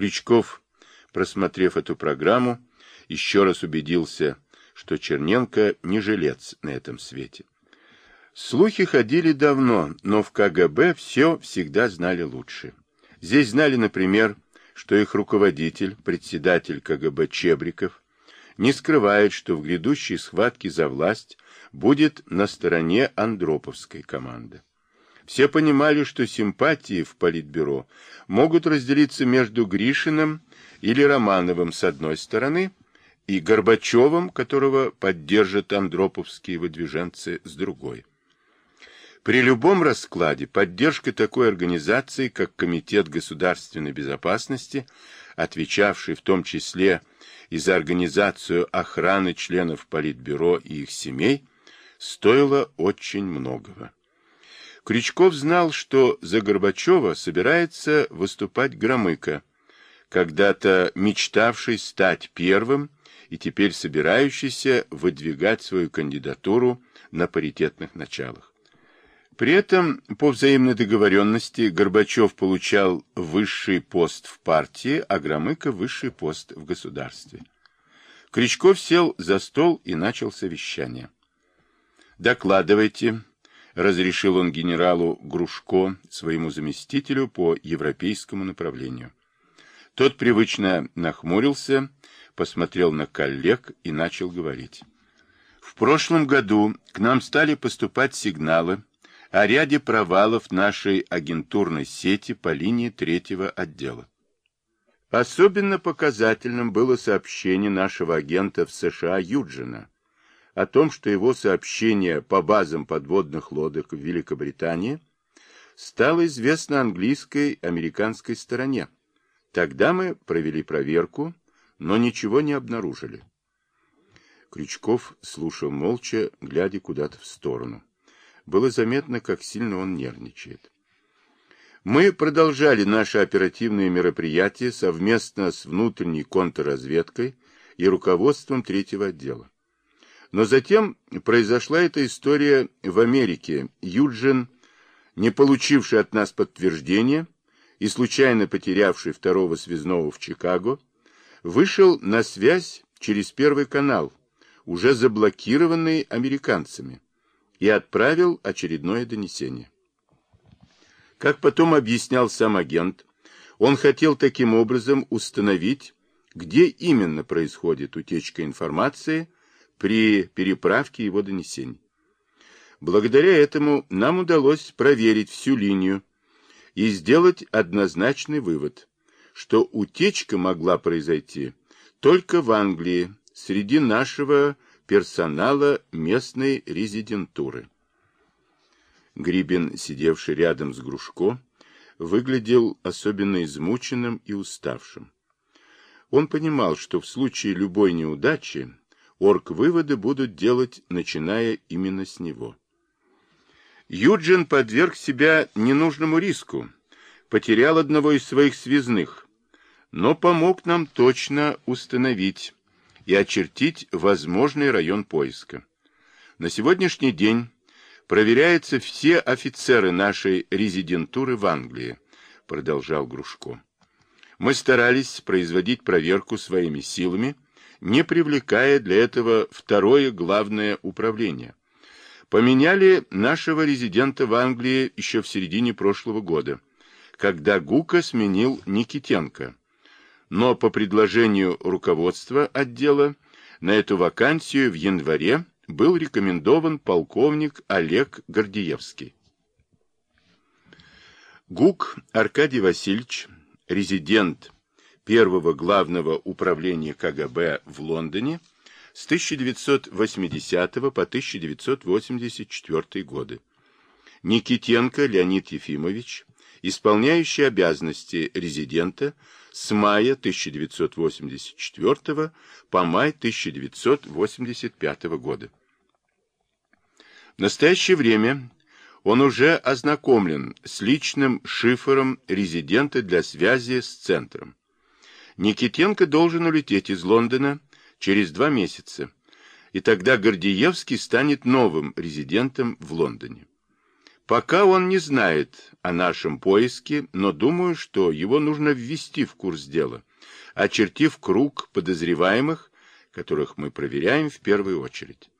Крючков, просмотрев эту программу, еще раз убедился, что Черненко не жилец на этом свете. Слухи ходили давно, но в КГБ все всегда знали лучше. Здесь знали, например, что их руководитель, председатель КГБ Чебриков, не скрывает, что в грядущей схватке за власть будет на стороне Андроповской команды. Все понимали, что симпатии в Политбюро могут разделиться между Гришиным или Романовым с одной стороны и Горбачевым, которого поддержат андроповские выдвиженцы с другой. При любом раскладе поддержка такой организации, как Комитет государственной безопасности, отвечавший в том числе и за организацию охраны членов Политбюро и их семей, стоила очень многого. Крючков знал, что за Горбачева собирается выступать Громыко, когда-то мечтавший стать первым и теперь собирающийся выдвигать свою кандидатуру на паритетных началах. При этом, по взаимной договоренности, Горбачев получал высший пост в партии, а Громыко – высший пост в государстве. Крючков сел за стол и начал совещание. «Докладывайте», — разрешил он генералу Грушко, своему заместителю по европейскому направлению. Тот привычно нахмурился, посмотрел на коллег и начал говорить. «В прошлом году к нам стали поступать сигналы, о ряде провалов нашей агентурной сети по линии третьего отдела. Особенно показательным было сообщение нашего агента в США Юджина о том, что его сообщение по базам подводных лодок в Великобритании стало известно английской американской стороне. Тогда мы провели проверку, но ничего не обнаружили. Крючков слушал молча, глядя куда-то в сторону. Было заметно, как сильно он нервничает. Мы продолжали наши оперативные мероприятия совместно с внутренней контрразведкой и руководством третьего отдела. Но затем произошла эта история в Америке. Юджин, не получивший от нас подтверждения и случайно потерявший второго связного в Чикаго, вышел на связь через Первый канал, уже заблокированный американцами и отправил очередное донесение. Как потом объяснял сам агент, он хотел таким образом установить, где именно происходит утечка информации при переправке его донесений. Благодаря этому нам удалось проверить всю линию и сделать однозначный вывод, что утечка могла произойти только в Англии среди нашего персонала местной резидентуры. Грибин, сидевший рядом с Грушко, выглядел особенно измученным и уставшим. Он понимал, что в случае любой неудачи орг-выводы будут делать, начиная именно с него. Юджин подверг себя ненужному риску, потерял одного из своих связных, но помог нам точно установить, и очертить возможный район поиска. На сегодняшний день проверяются все офицеры нашей резидентуры в Англии, продолжал Грушко. Мы старались производить проверку своими силами, не привлекая для этого второе главное управление. Поменяли нашего резидента в Англии еще в середине прошлого года, когда Гука сменил Никитенко, но по предложению руководства отдела на эту вакансию в январе был рекомендован полковник Олег Гордеевский. ГУК Аркадий Васильевич, резидент первого главного управления КГБ в Лондоне с 1980 по 1984 годы. Никитенко Леонид Ефимович, исполняющий обязанности резидента с мая 1984 по май 1985 года. В настоящее время он уже ознакомлен с личным шифром резидента для связи с центром. Никитенко должен улететь из Лондона через два месяца, и тогда Гордеевский станет новым резидентом в Лондоне. Пока он не знает о нашем поиске, но думаю, что его нужно ввести в курс дела, очертив круг подозреваемых, которых мы проверяем в первую очередь.